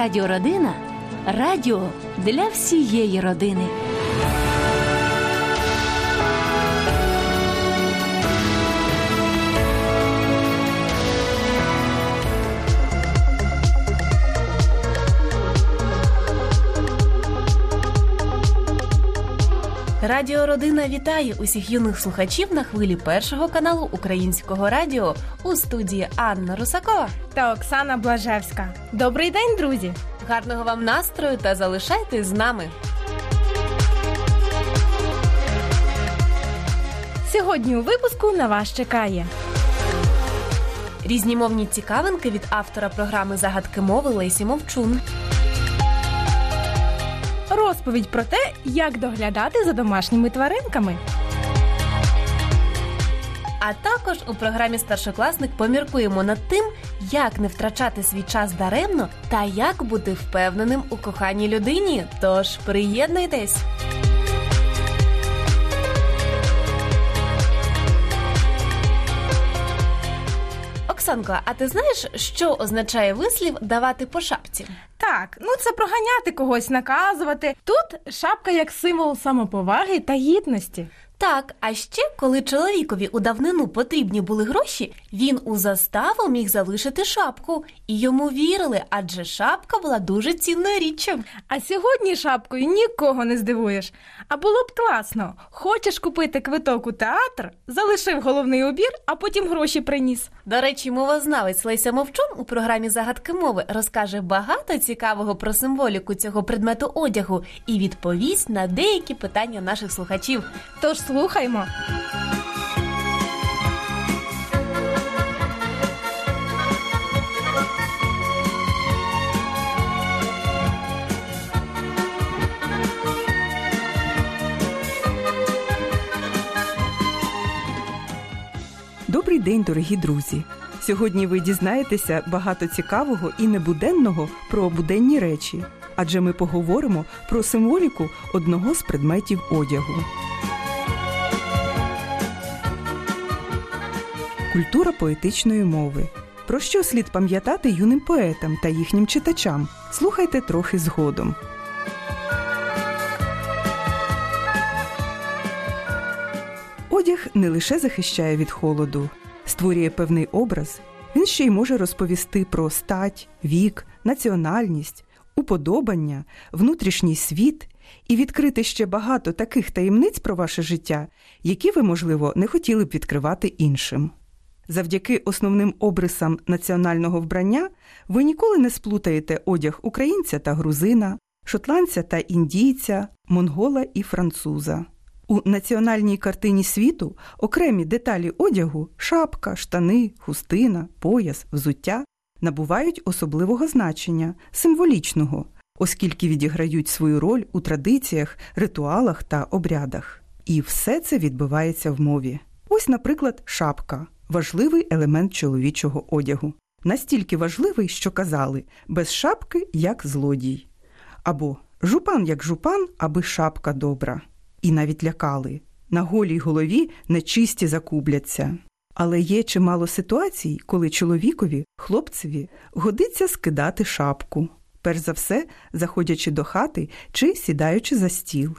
Радіородина радіо для всієї родини. Радіо Родина вітає усіх юних слухачів на хвилі першого каналу Українського радіо у студії Анна Русакова та Оксана Блажевська. Добрий день, друзі! Гарного вам настрою та залишайтесь з нами. Сьогодні у випуску на вас чекає різнімовні цікавинки від автора програми Загадки мови Лесі Мовчун. Розповідь про те, як доглядати за домашніми тваринками. А також у програмі Старшокласник поміркуємо над тим, як не втрачати свій час даремно та як бути впевненим у коханій людині. Тож приєднуйтесь! Оксанко, а ти знаєш, що означає вислів давати по шапці? Так, ну це проганяти когось, наказувати. Тут шапка як символ самоповаги та гідності. Так, а ще коли чоловікові у давнину потрібні були гроші, він у заставу міг залишити шапку, і йому вірили, адже шапка була дуже цінною річчю. А сьогодні шапкою нікого не здивуєш. А було б класно. Хочеш купити квиток у театр, залишив головний обір, а потім гроші приніс. До речі, мовознавець Леся Мовчун у програмі Загадки мови розкаже багато цікавого про символіку цього предмету одягу і відповість на деякі питання наших слухачів. Тож слухаймо. Добрий день, дорогі друзі! Сьогодні ви дізнаєтеся багато цікавого і небуденного про буденні речі, адже ми поговоримо про символіку одного з предметів одягу. Культура поетичної мови. Про що слід пам'ятати юним поетам та їхнім читачам? Слухайте трохи згодом. Одяг не лише захищає від холоду, створює певний образ, він ще й може розповісти про стать, вік, національність, уподобання, внутрішній світ і відкрити ще багато таких таємниць про ваше життя, які ви, можливо, не хотіли б відкривати іншим. Завдяки основним обрисам національного вбрання ви ніколи не сплутаєте одяг українця та грузина, шотландця та індійця, монгола і француза. У національній картині світу окремі деталі одягу шапка, штани, хустина, пояс, взуття набувають особливого значення, символічного, оскільки відіграють свою роль у традиціях, ритуалах та обрядах. І все це відбувається в мові. Ось, наприклад, шапка важливий елемент чоловічого одягу. Настільки важливий, що казали без шапки як злодій. Або жупан як жупан, аби шапка добра і навіть лякали. На голій голові нечисті закубляться. Але є чимало ситуацій, коли чоловікові, хлопцеві, годиться скидати шапку, перш за все, заходячи до хати чи сідаючи за стіл.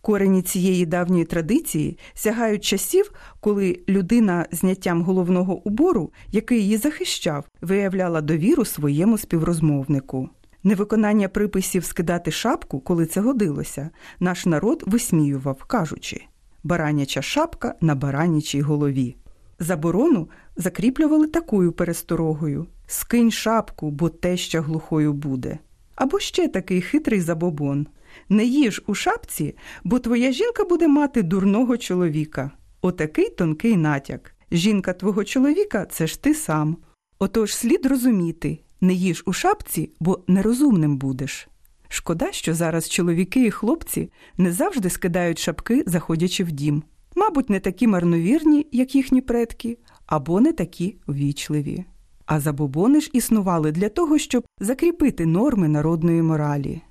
Корені цієї давньої традиції сягають часів, коли людина зняттям головного убору, який її захищав, виявляла довіру своєму співрозмовнику. Невиконання приписів скидати шапку, коли це годилося, наш народ висміював, кажучи бараняча шапка на баранячій голові. Заборону закріплювали такою пересторогою скинь шапку, бо теща глухою буде. Або ще такий хитрий забобон не їж у шапці, бо твоя жінка буде мати дурного чоловіка. Отакий тонкий натяк. Жінка твого чоловіка це ж ти сам. Отож слід розуміти не їж у шапці, бо нерозумним будеш. Шкода, що зараз чоловіки і хлопці не завжди скидають шапки, заходячи в дім. Мабуть, не такі марновірні, як їхні предки, або не такі ввічливі. А забобони ж існували для того, щоб закріпити норми народної моралі.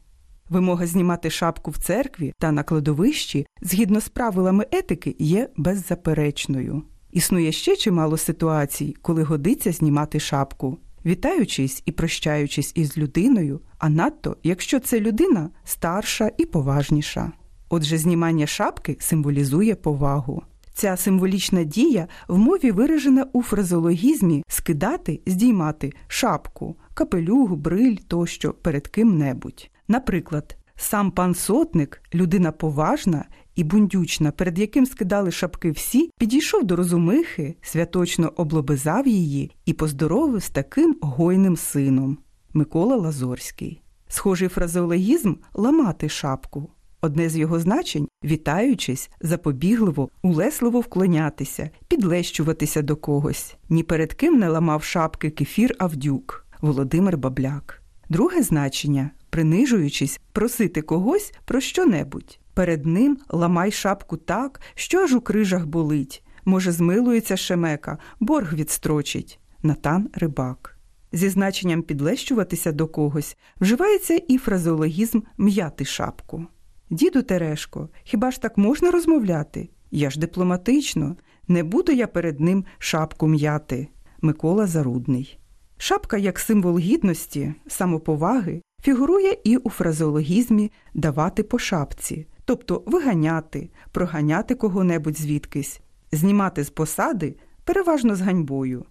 Вимога знімати шапку в церкві та на кладовищі, згідно з правилами етики, є беззаперечною. Існує ще чимало ситуацій, коли годиться знімати шапку. Вітаючись і прощаючись із людиною, а надто, якщо це людина старша і поважніша. Отже, знімання шапки символізує повагу. Ця символічна дія в мові виражена у фразеологізмі скидати, здіймати шапку, капелюх, бриль тощо перед ким-небудь. Наприклад, сам пан сотник, людина поважна і бундючна, перед яким скидали шапки всі, підійшов до розумихи, святочно облобизав її і поздоровив з таким гойним сином Микола Лазорський. Схожий фразеологізм ламати шапку. Одне з його значень, вітаючись, запобігливо, улесливо вклонятися, підлещуватися до когось. Ні перед ким не ламав шапки кефір Авдюк, Володимир Бабляк. Друге значення, принижуючись, просити когось про що-небудь. Перед ним ламай шапку так, що аж у крижах болить. Може, змилується шемека, борг відстрочить. Натан Рибак. Зі значенням підлещуватися до когось вживається і фразеологізм м'яти шапку. Діду Терешко, хіба ж так можна розмовляти? Я ж дипломатично, не буду я перед ним шапку м'яти. Микола Зарудний. Шапка як символ гідності, самоповаги, фігурує і у фразеологізмі давати по шапці, тобто виганяти, проганяти кого-небудь звідкись, знімати з посади переважно з ганьбою.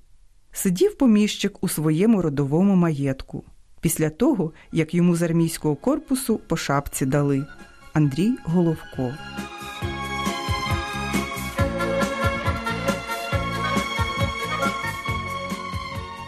Сидів поміщик у своєму родовому маєтку після того, як йому з армійського корпусу по шапці дали. Андрій Головко.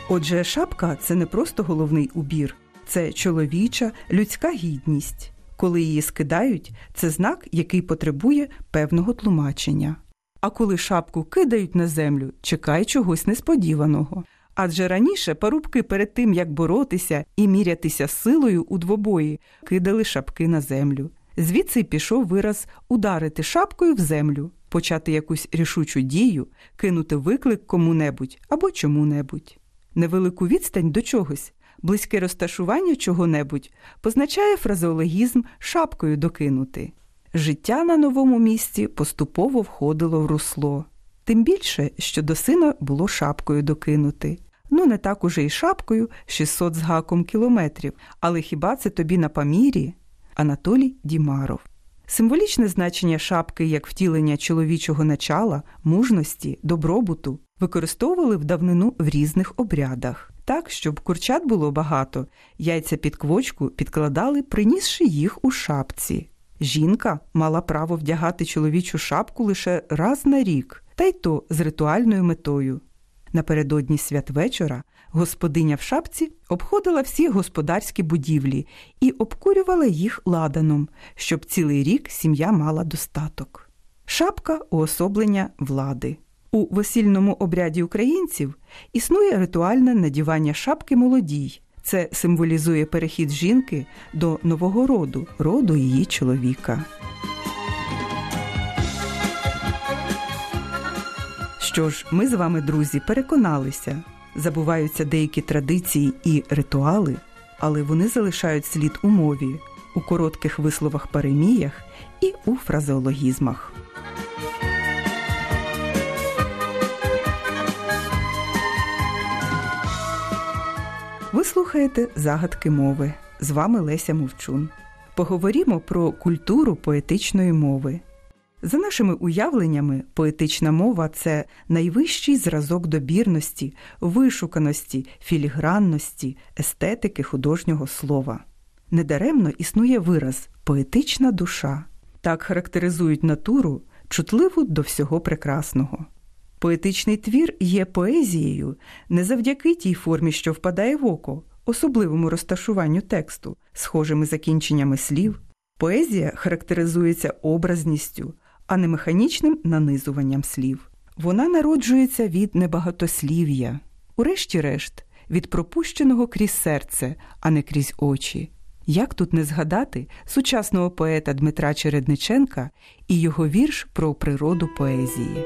Отже, шапка це не просто головний убір, це чоловіча, людська гідність. Коли її скидають, це знак, який потребує певного тлумачення. А коли шапку кидають на землю, чекай чогось несподіваного. Адже раніше парубки перед тим, як боротися і мірятися силою у двобої, кидали шапки на землю. Звідси пішов вираз ударити шапкою в землю, почати якусь рішучу дію, кинути виклик кому-небудь або чому-небудь. Невелику відстань до чогось, близьке розташування чого-небудь позначає фразеологізм шапкою докинути. Життя на новому місці поступово входило в русло. Тим більше, що до сина було шапкою докинути. Ну, не так уже й шапкою 600 з гаком кілометрів, але хіба це тобі на памірі? Анатолій Дімаров. Символічне значення шапки як втілення чоловічого начала, мужності, добробуту використовували в давнину в різних обрядах. Так, щоб курчат було багато, яйця під квочку підкладали, принісши їх у шапці. Жінка мала право вдягати чоловічу шапку лише раз на рік, та й то з ритуальною метою. Напередодні святвечора господиня в шапці обходила всі господарські будівлі і обкурювала їх ладаном, щоб цілий рік сім'я мала достаток. Шапка уособлення влади. У весільному обряді українців існує ритуальне надівання шапки молодій. Це символізує перехід жінки до нового роду, роду її чоловіка. Що ж, ми з вами, друзі, переконалися, забуваються деякі традиції і ритуали, але вони залишають слід у мові, у коротких висловах пареміях і у фразеологізмах. Ви слухаєте загадки мови. З вами Леся Мовчун. Поговоримо про культуру поетичної мови. За нашими уявленнями, поетична мова це найвищий зразок добірності, вишуканості, філігранності, естетики художнього слова. Недаремно існує вираз поетична душа. Так характеризують натуру, чутливу до всього прекрасного. Поетичний твір є поезією не завдяки тій формі, що впадає в око, особливому розташуванню тексту, схожими закінченнями слів. Поезія характеризується образністю, а не механічним нанизуванням слів. Вона народжується від небагатослів'я, урешті-решт, від пропущеного крізь серце, а не крізь очі. Як тут не згадати сучасного поета Дмитра Чередниченка і його вірш про природу поезії?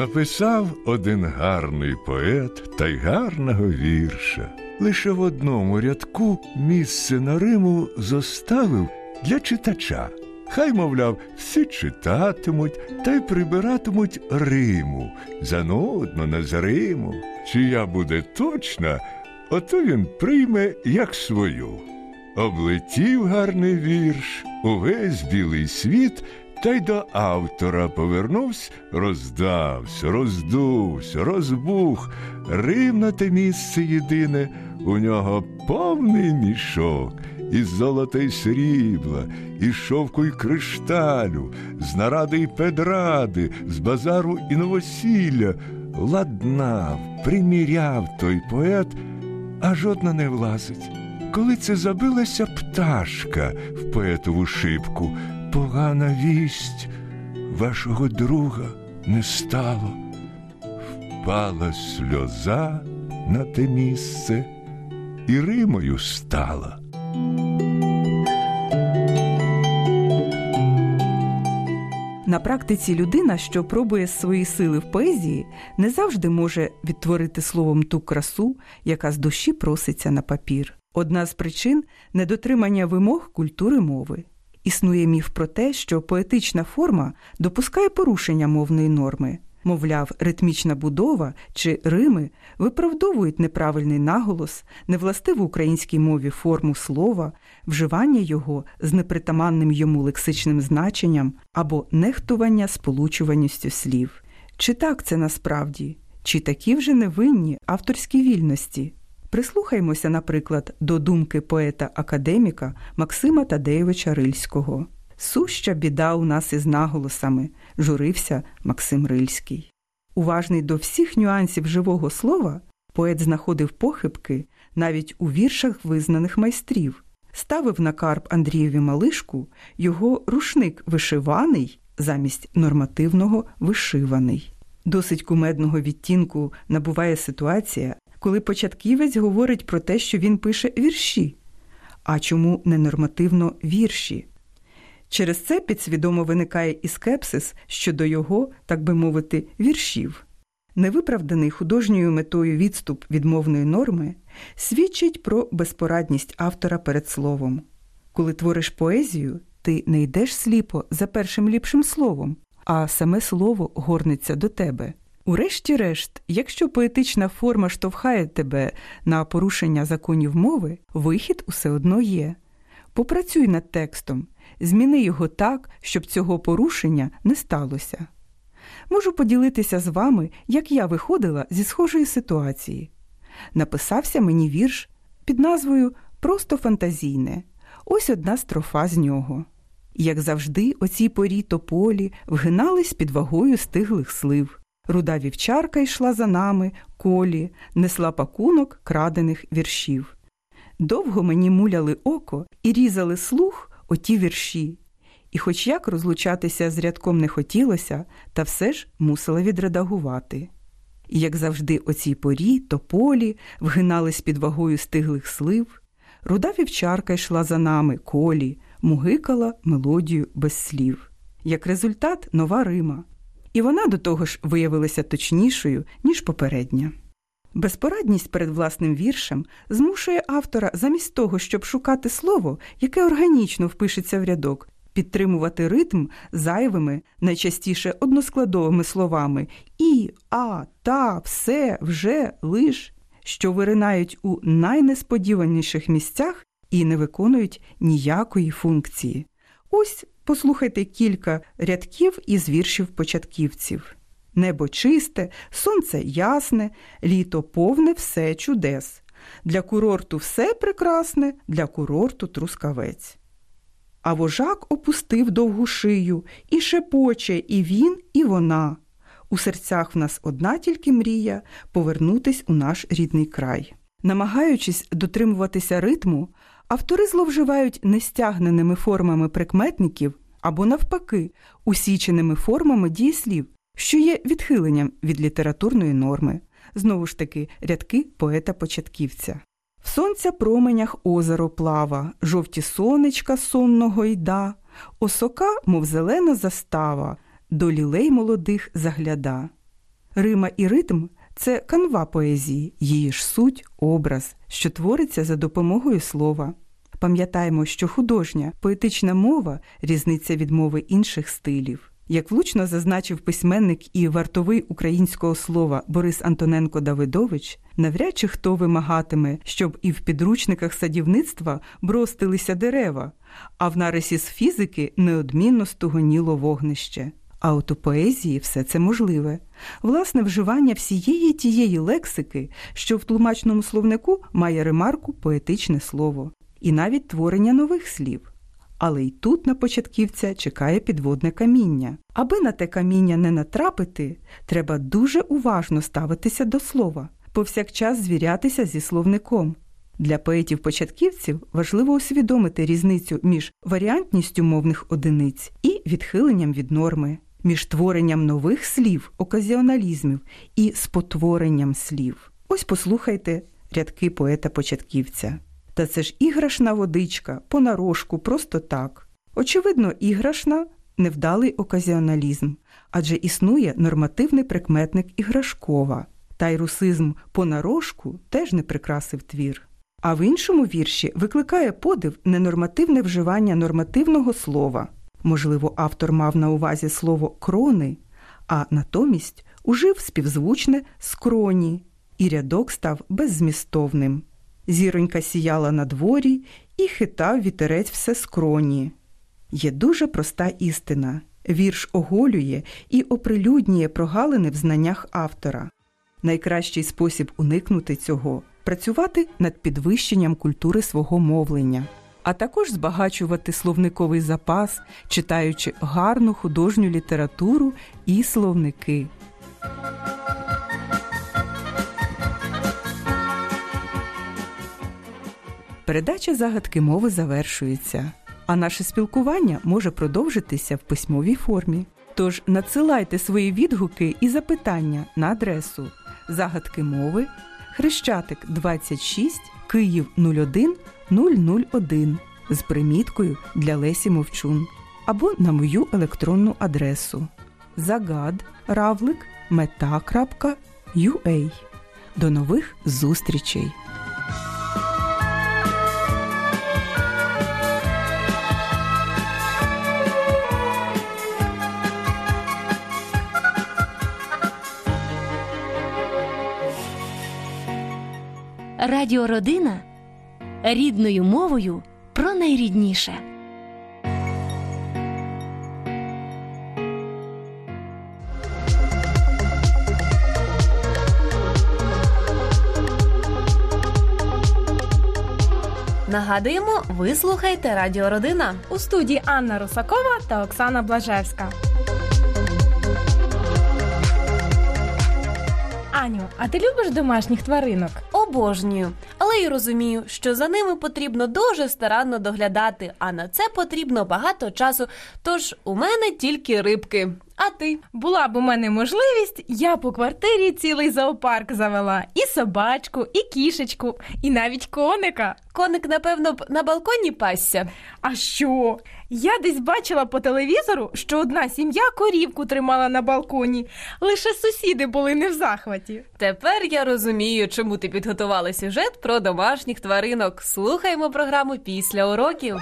Написав один гарний поет та й гарного вірша. Лише в одному рядку місце на Риму зоставив для читача. Хай, мовляв, всі читатимуть та й прибиратимуть Риму, занудно незриму. Чия буде точна, ото він прийме як свою. Облетів гарний вірш, увесь білий світ, та й до автора повернувся, роздався, роздувся, розбух. Рим на те місце єдине, у нього повний мішок. Із золота й срібла, із шовку й кришталю, з наради й педради, з базару і новосілля, ладнав, приміряв той поет, а жодна не влазить. Коли це забилася пташка в поетову шибку, погана вість вашого друга не стало. Впала сльоза на те місце і Римою стала. На практиці людина, що пробує свої сили в поезії, не завжди може відтворити словом ту красу, яка з душі проситься на папір. Одна з причин недотримання вимог культури мови. Існує міф про те, що поетична форма допускає порушення мовної норми. Мовляв, ритмічна будова чи рими виправдовують неправильний наголос, невластиву українській мові форму слова, вживання його з непритаманним йому лексичним значенням або нехтування сполучуваністю слів. Чи так це насправді? Чи такі вже невинні авторські вільності? Прислухаймося, наприклад, до думки поета-академіка Максима Тадеєвича Рильського. Суща біда у нас із наголосами, журився Максим Рильський. Уважний до всіх нюансів живого слова, поет знаходив похибки навіть у віршах визнаних майстрів, ставив на карп Андрієві Малишку його рушник вишиваний замість нормативного вишиваний. Досить кумедного відтінку набуває ситуація, коли початківець говорить про те, що він пише вірші. А чому не нормативно вірші? Через це підсвідомо виникає і скепсис щодо його, так би мовити, віршів. Невиправданий художньою метою відступ від мовної норми свідчить про безпорадність автора перед словом. Коли твориш поезію, ти не йдеш сліпо за першим ліпшим словом, а саме слово горниться до тебе. Урешті-решт, якщо поетична форма штовхає тебе на порушення законів мови, вихід усе одно є. Попрацюй над текстом, зміни його так, щоб цього порушення не сталося. Можу поділитися з вами, як я виходила зі схожої ситуації. Написався мені вірш під назвою Просто фантазійне. Ось одна строфа з нього. Як завжди, оцій порі тополі вгинались під вагою стиглих слив. Руда вівчарка йшла за нами, колі, несла пакунок крадених віршів. Довго мені муляли око і різали слух оті вірші. І, хоч як розлучатися з рядком не хотілося, та все ж мусила відредагувати. І, як завжди, о цій порі тополі вгинались під вагою стиглих слив, руда вівчарка йшла за нами, колі, мугикала мелодію без слів. Як результат, нова Рима. І вона до того ж виявилася точнішою, ніж попередня. Безпорадність перед власним віршем змушує автора замість того, щоб шукати слово, яке органічно впишеться в рядок, підтримувати ритм зайвими, найчастіше односкладовими словами і, а, та, все, вже, лиш, що виринають у найнесподіваніших місцях і не виконують ніякої функції. Ось послухайте кілька рядків із віршів початківців. Небо чисте, сонце ясне, літо повне все чудес. Для курорту все прекрасне, для курорту трускавець. А вожак опустив довгу шию і шепоче і він, і вона. У серцях в нас одна тільки мрія повернутись у наш рідний край. Намагаючись дотримуватися ритму, автори зловживають нестягненими формами прикметників або, навпаки, усіченими формами дієслів, що є відхиленням від літературної норми, знову ж таки рядки поета-початківця. В сонця променях озеро плава, жовті сонечка сонного йда, осока, мов зелена застава, до лілей молодих загляда. Рима і ритм це канва поезії, її ж суть, образ, що твориться за допомогою слова. Пам'ятаємо, що художня, поетична мова різниця від мови інших стилів. Як влучно зазначив письменник і вартовий українського слова Борис Антоненко Давидович, навряд чи хто вимагатиме, щоб і в підручниках садівництва бростилися дерева, а в нарисі з фізики неодмінно стугоніло вогнище. А от у поезії все це можливе. Власне вживання всієї тієї лексики, що в тлумачному словнику має ремарку поетичне слово, і навіть творення нових слів. Але й тут на початківця чекає підводне каміння. Аби на те каміння не натрапити, треба дуже уважно ставитися до слова, повсякчас звірятися зі словником. Для поетів-початківців важливо усвідомити різницю між варіантністю мовних одиниць і відхиленням від норми, між творенням нових слів, оказіоналізмів і спотворенням слів. Ось послухайте рядки поета-початківця. Та це ж іграшна водичка, понарошку, просто так. Очевидно, іграшна невдалий оказіоналізм, адже існує нормативний прикметник іграшкова, та й русизм понарошку теж не прикрасив твір. А в іншому вірші викликає подив ненормативне вживання нормативного слова. Можливо, автор мав на увазі слово крони, а натомість ужив співзвучне скроні, і рядок став беззмістовним. Зіронька сіяла на дворі і хитав вітерець все скроні. Є дуже проста істина. Вірш оголює і оприлюднює прогалини в знаннях автора. Найкращий спосіб уникнути цього працювати над підвищенням культури свого мовлення, а також збагачувати словниковий запас, читаючи гарну художню літературу і словники. Передача загадки мови завершується, а наше спілкування може продовжитися в письмовій формі. Тож надсилайте свої відгуки і запитання на адресу загадки мови Хрещатик 26 Київ 01 001 з приміткою для Лесі Мовчун або на мою електронну адресу загад равлик meta.ua. До нових зустрічей! Радіородина рідною мовою про найрідніше. Нагадуємо, ви слухаєте Радіо Родина. У студії Анна Русакова та Оксана Блажевська. Аню, а ти любиш домашніх тваринок? Обожнюю, але й розумію, що за ними потрібно дуже старанно доглядати, а на це потрібно багато часу. Тож у мене тільки рибки. А ти? Була б у мене можливість, я по квартирі цілий зоопарк завела і собачку, і кішечку, і навіть коника. Коник, напевно, б на балконі пасся. А що? Я десь бачила по телевізору, що одна сім'я корівку тримала на балконі. Лише сусіди були не в захваті. Тепер я розумію, чому ти підготувала сюжет про домашніх тваринок. Слухаємо програму після уроків.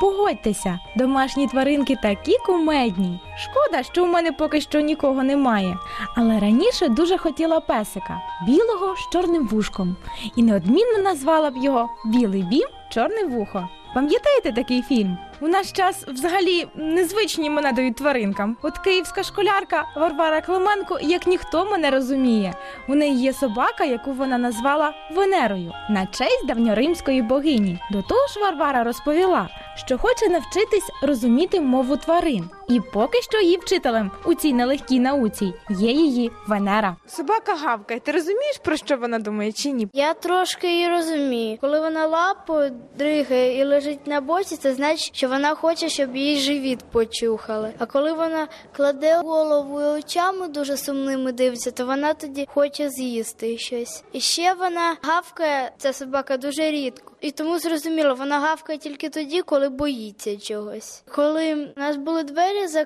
Погодьтеся, домашні тваринки такі кумедні. Шкода, що у мене поки що нікого немає. Але раніше дуже хотіла песика білого з чорним вушком, і неодмінно назвала б його Білий бім, чорне вухо. Пам'ятаєте такий фільм? У наш час взагалі незвичні мене дають тваринкам. От київська школярка Варвара Клименко, як ніхто мене розуміє. У неї є собака, яку вона назвала Венерою на честь давньоримської богині. До того ж, Варвара розповіла, що хоче навчитись розуміти мову тварин. І поки що її вчителем у цій нелегкій науці є її Венера. Собака гавкає. Ти розумієш про що вона думає чи ні? Я трошки її розумію. Коли вона лапою дригає і лежить на боці, це значить, що вона хоче, щоб її живіт почухали. А коли вона кладе голову і очами дуже сумними дивиться, то вона тоді хоче з'їсти щось. І ще вона гавкає, ця собака дуже рідко. І тому зрозуміло, вона гавкає тільки тоді, коли боїться чогось. Коли у нас були двері is a